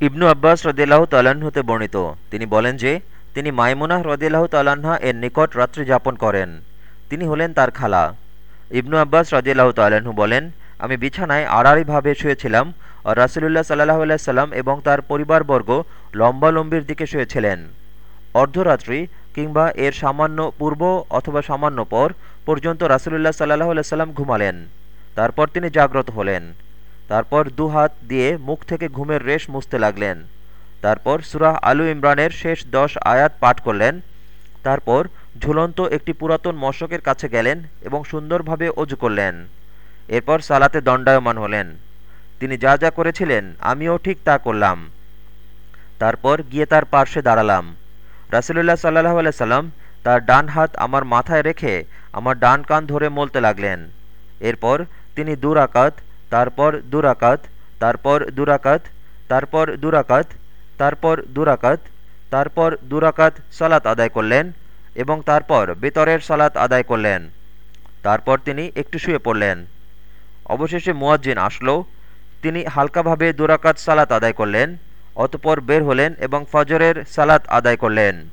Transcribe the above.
ইবনু আব্বাস রদিল্লাহ তাল্লাহ্ন হতে বর্ণিত। তিনি বলেন যে, তিনি মাইমুনাহ রদিল্লাহ তাল্লাহা এর নিকট রাত্রি যাপন করেন। তিনি হলেন তার খালা। ইবনু আব্বাস রদিল্লাহ তাল্লাহ্ন বলেন, আমি বিছানায় আড়াড়িভাবে শুয়েছিলাম আর রাসুলুল্লাহ সাল্লাহ সাল্লাম এবং তার পরিবারবর্গ লম্বালম্বির দিকে শুয়েছিলেন। অর্ধরাত্রি কিংবা এর সামান্য পূর্ব অথবা সামান্য পর পর্যন্ত রাসুলুল্লাহ সাল্লাহ সাল্লাম ঘুমালেন। তারপর তিনি জাগ্রত হলেন। তারপর দুহাত দিয়ে মুখ থেকে ঘুমের রেশ মুছতে লাগলেন। তারপর সুরাহ আলু ইমরানের শেষ দশ আয়াত পাঠ করলেন। তারপর ঝুলন্ত একটি পুরাতন মশকের কাছে গেলেন এবং সুন্দরভাবে অজু করলেন। এরপর সালাতে দণ্ডায়মান হলেন। তিনি যা যা করেছিলেন, আমিও ঠিক তা করলাম। তারপর গিয়ে তার পার্শ্বে দাঁড়ালাম। রাসুলুল্লাহ সাল্লাহ সাল্লাম তার ডান হাত আমার মাথায় রেখে আমার ডান কান ধরে মলতে লাগলেন। এরপর তিনি দুরাকাত তারপর দুরাকাত তারপর দুরাকাত তারপর দুরাকাত তারপর দুরাকাত তারপর দুরাকাত সালাত আদায় করলেন এবং তারপর বেতরের সালাত আদায় করলেন। তারপর তিনি একটু শুয়ে পড়লেন। অবশেষে মুয়াজ্জিন আসলো। তিনি হালকাভাবে দুরাকাত সালাত আদায় করলেন, অতপর বের হলেন এবং ফজরের সালাত আদায় করলেন।